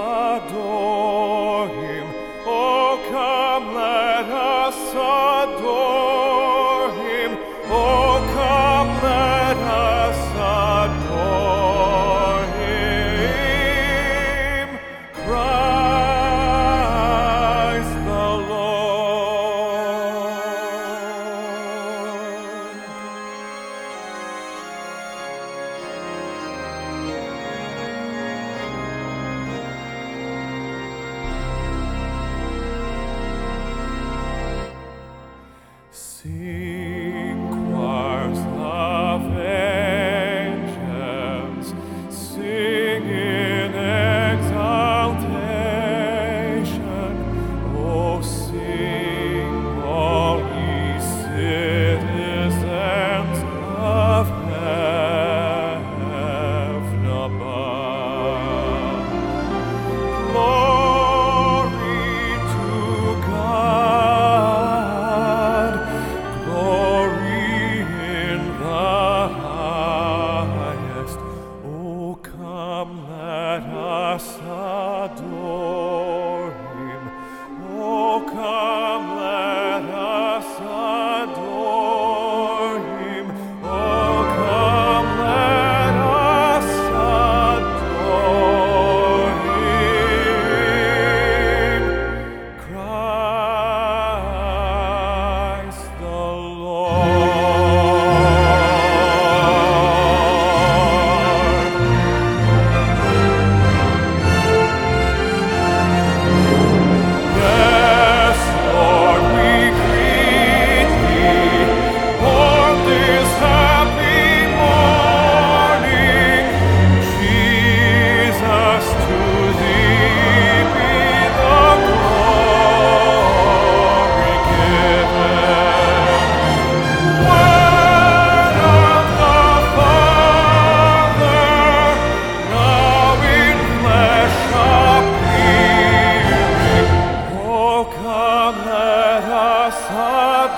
adore see.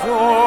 for